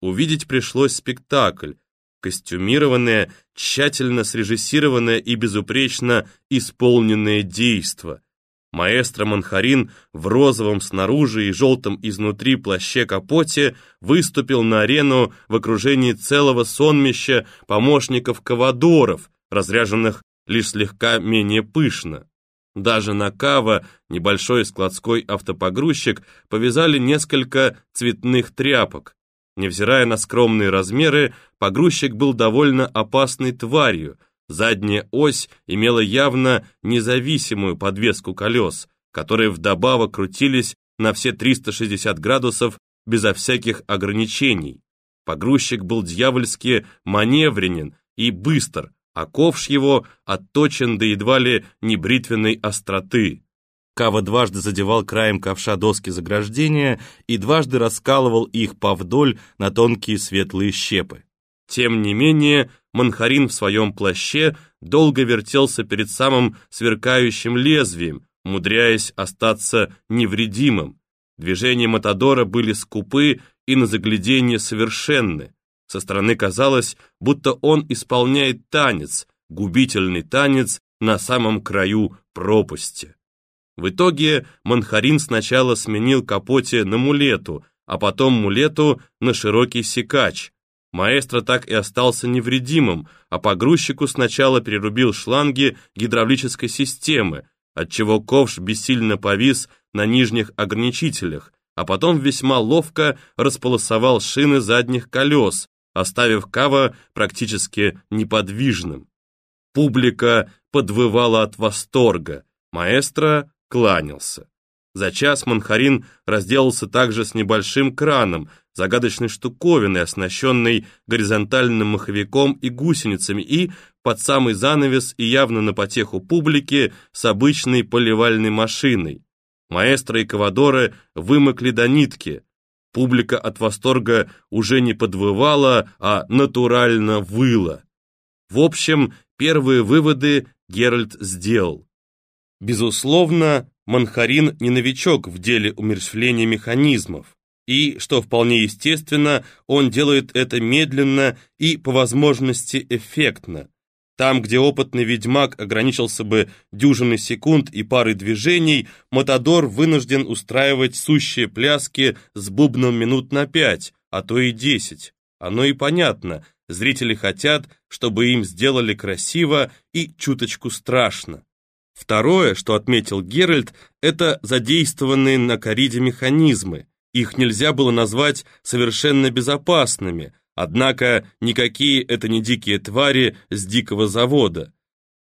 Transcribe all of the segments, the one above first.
Увидеть пришлось спектакль, костюмированное, тщательно срежиссированное и безупречно исполненное действо. Маэстро Манхарин в розовом снаружи и желтом изнутри плаще-капоте выступил на арену в окружении целого сонмища помощников-кавадоров, разряженных лишь слегка менее пышно. Даже на Кава, небольшой складской автопогрузчик, повязали несколько цветных тряпок. Невзирая на скромные размеры, погрузчик был довольно опасной тварью. Задняя ось имела явно независимую подвеску колес, которые вдобавок крутились на все 360 градусов безо всяких ограничений. Погрузчик был дьявольски маневренен и быстр, а ковш его отточен до едва ли не бритвенной остроты. Кава дважды задевал краем ковша доски заграждения и дважды раскалывал их повдоль на тонкие светлые щепы. Тем не менее, Манхарин в своем плаще долго вертелся перед самым сверкающим лезвием, умудряясь остаться невредимым. Движения Матадора были скупы и на заглядение совершенны. Со стороны казалось, будто он исполняет танец, губительный танец на самом краю пропасти. В итоге Манхарин сначала сменил капоте на мулету, а потом мулету на широкий секач. Маэстро так и остался невредимым, а погрузчику сначала перерубил шланги гидравлической системы, отчего ковш бессильно повис на нижних ограничителях, а потом весьма ловко располосовал шины задних колес, оставив Кава практически неподвижным. Публика подвывала от восторга, маэстро кланялся. За час Манхарин разделался также с небольшим краном, загадочной штуковиной, оснащенной горизонтальным маховиком и гусеницами, и под самый занавес и явно на потеху публики с обычной поливальной машиной. Маэстро и Кавадоры вымокли до нитки, Публика от восторга уже не подвывала, а натурально выла. В общем, первые выводы Геральт сделал. Безусловно, Манхарин не новичок в деле умерщвления механизмов, и, что вполне естественно, он делает это медленно и, по возможности, эффектно. Там, где опытный ведьмак ограничился бы дюжиной секунд и парой движений, Матадор вынужден устраивать сущие пляски с бубном минут на пять, а то и десять. Оно и понятно, зрители хотят, чтобы им сделали красиво и чуточку страшно. Второе, что отметил Геральт, это задействованные на кориде механизмы. Их нельзя было назвать совершенно безопасными, Однако никакие это не дикие твари с дикого завода.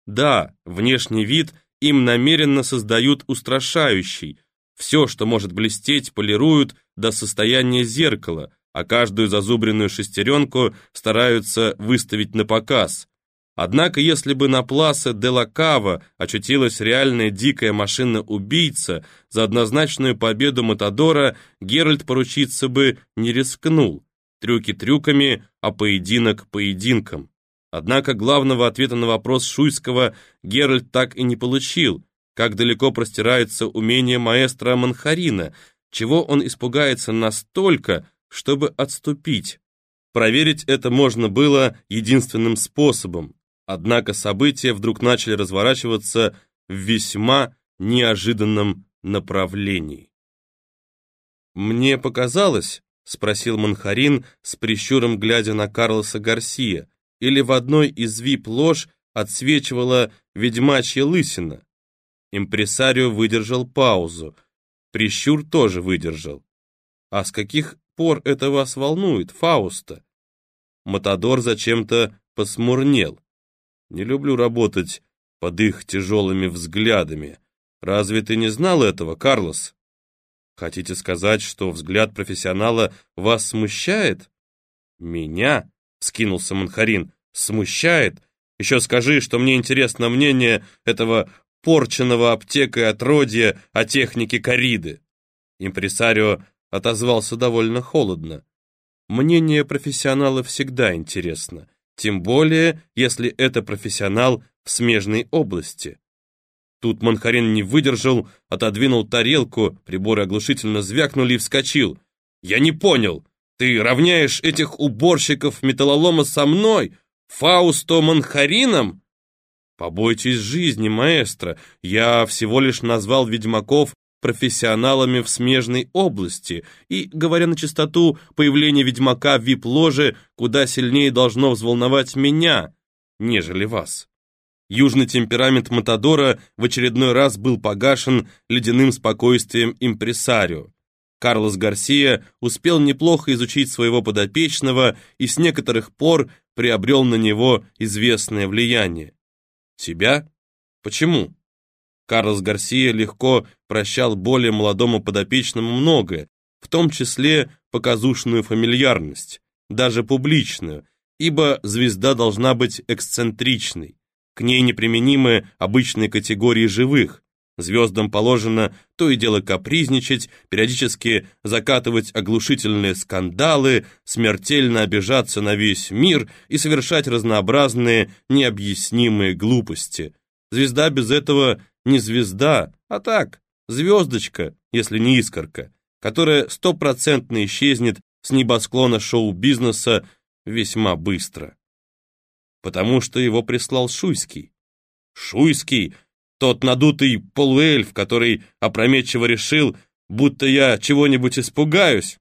Да, внешний вид им намеренно создают устрашающий. Все, что может блестеть, полируют до состояния зеркала, а каждую зазубренную шестеренку стараются выставить на показ. Однако, если бы на Пласе де ла Кава очутилась реальная дикая машина-убийца, за однозначную победу Матадора Геральт поручиться бы не рискнул. Трюки трюками, а поединок поединком. Однако главного ответа на вопрос Шуйского Геральт так и не получил, как далеко простирается умение маэстро Манхарина, чего он испугается настолько, чтобы отступить. Проверить это можно было единственным способом, однако события вдруг начали разворачиваться в весьма неожиданном направлении. Мне показалось, — спросил Манхарин с прищуром, глядя на Карлоса Гарсия, или в одной из вип-лож отсвечивала ведьмачья лысина. Импресарио выдержал паузу. Прищур тоже выдержал. «А с каких пор это вас волнует, Фауста?» Матадор зачем-то посмурнел. «Не люблю работать под их тяжелыми взглядами. Разве ты не знал этого, Карлос?» Хотите сказать, что взгляд профессионала вас смущает? Меня? Скинулся Манхарин. Смущает? Еще скажи, что мне интересно мнение этого порченного аптекой отродья о технике кориды. Импресарио отозвался довольно холодно. Мнение профессионала всегда интересно, тем более, если это профессионал в смежной области. Тут Манхарин не выдержал, отодвинул тарелку, приборы оглушительно звякнули и вскочил. «Я не понял! Ты равняешь этих уборщиков металлолома со мной, Фаусто Манхарином? Побойтесь жизни, маэстро. Я всего лишь назвал ведьмаков профессионалами в смежной области, и, говоря на чистоту, появление ведьмака в вип-ложе куда сильнее должно взволновать меня, нежели вас. Южный темперамент Матадора в очередной раз был погашен ледяным спокойствием импресарио. Карлос Гарсия успел неплохо изучить своего подопечного и с некоторых пор приобрел на него известное влияние. Тебя? Почему? Карлос Гарсия легко прощал более молодому подопечному многое, в том числе показушную фамильярность, даже публичную, ибо звезда должна быть эксцентричной. К ней неприменимы обычные категории живых. Звездам положено то и дело капризничать, периодически закатывать оглушительные скандалы, смертельно обижаться на весь мир и совершать разнообразные необъяснимые глупости. Звезда без этого не звезда, а так, звездочка, если не искорка, которая стопроцентно исчезнет с небосклона шоу-бизнеса весьма быстро. Потому что его прислал Шуйский. Шуйский, тот надутый полуэльф, который опрометчиво решил, будто я чего-нибудь испугаюсь.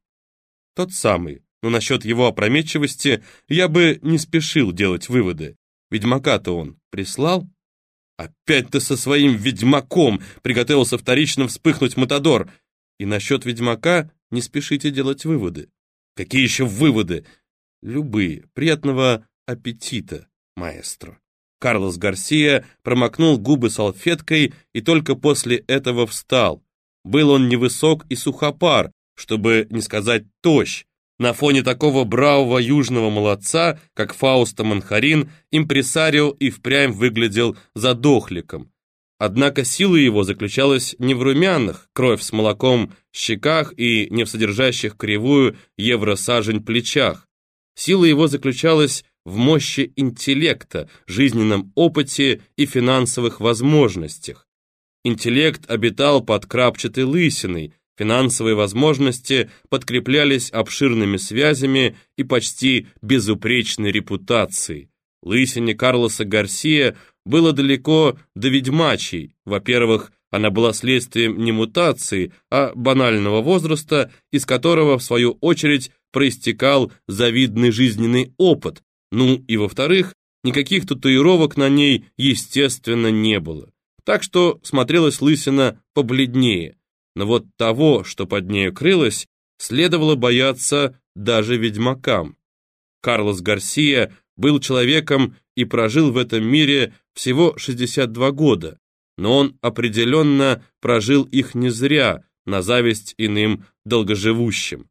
Тот самый, но насчет его опрометчивости я бы не спешил делать выводы. Ведьмака-то он прислал? «Опять ты со своим ведьмаком!» — приготовился вторично вспыхнуть Матадор. «И насчет ведьмака не спешите делать выводы». «Какие еще выводы?» «Любые. Приятного аппетита, маэстро». Карлос Гарсия промокнул губы салфеткой и только после этого встал. Был он невысок и сухопар, чтобы не сказать тощ, на фоне такого бравого южного молодца, как Фауста Манхарин, импресарио и впрямь выглядел задохликом. Однако сила его заключалась не в румяных, кровь с молоком щеках и не в содержащих кривую евросажень плечах. Сила его заключалась в мощи интеллекта, жизненном опыте и финансовых возможностях. Интеллект обитал под крапчатой лысиной, Финансовые возможности подкреплялись обширными связями и почти безупречной репутацией. Лысине Карлоса Гарсия было далеко до ведьмачей. Во-первых, она была следствием не мутации, а банального возраста, из которого, в свою очередь, проистекал завидный жизненный опыт. Ну и во-вторых, никаких татуировок на ней, естественно, не было. Так что смотрелась лысина побледнее но вот того, что под нею крылось, следовало бояться даже ведьмакам. Карлос Гарсия был человеком и прожил в этом мире всего 62 года, но он определенно прожил их не зря, на зависть иным долгоживущим.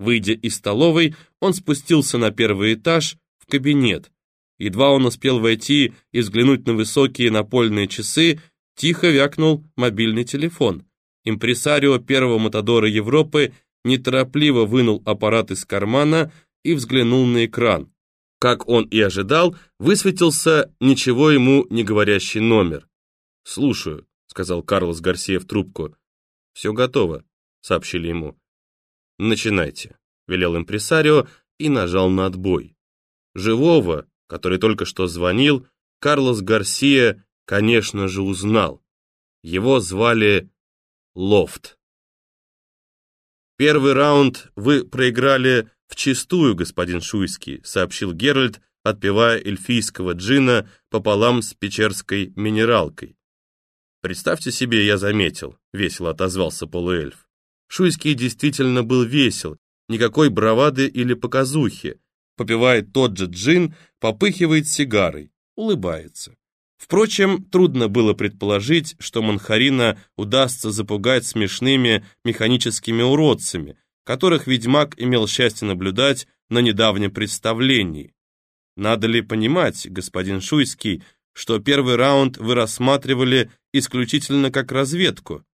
Выйдя из столовой, он спустился на первый этаж в кабинет. Едва он успел войти и взглянуть на высокие напольные часы, тихо вякнул мобильный телефон. Импресарио первого Матадора Европы неторопливо вынул аппарат из кармана и взглянул на экран. Как он и ожидал, высветился ничего ему не говорящий номер. «Слушаю», — сказал Карлос Гарсия в трубку. «Все готово», — сообщили ему. «Начинайте», — велел импресарио и нажал на отбой. Живого, который только что звонил, Карлос Гарсия, конечно же, узнал. Его звали Лофт. «Первый раунд вы проиграли вчистую, господин Шуйский», сообщил Геральт, отпивая эльфийского джина пополам с печерской минералкой. «Представьте себе, я заметил», — весело отозвался полуэльф. Шуйский действительно был весел, никакой бравады или показухи. Попивает тот же джин, попыхивает сигарой, улыбается. Впрочем, трудно было предположить, что Манхарина удастся запугать смешными механическими уродцами, которых ведьмак имел счастье наблюдать на недавнем представлении. Надо ли понимать, господин Шуйский, что первый раунд вы рассматривали исключительно как разведку?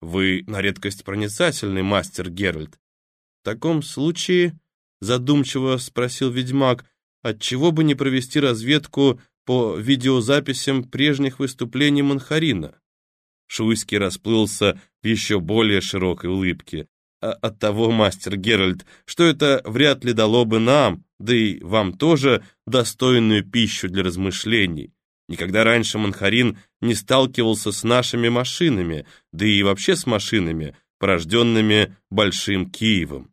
Вы на редкость проницательный мастер Геральт. В таком случае, задумчиво спросил ведьмак, отчего бы не провести разведку по видеозаписям прежних выступлений Манхарина. Шуйский расплылся в еще более широкой улыбке. а от того, мастер Геральт, что это вряд ли дало бы нам, да и вам тоже, достойную пищу для размышлений. Никогда раньше Манхарин не сталкивался с нашими машинами, да и вообще с машинами, порожденными Большим Киевом.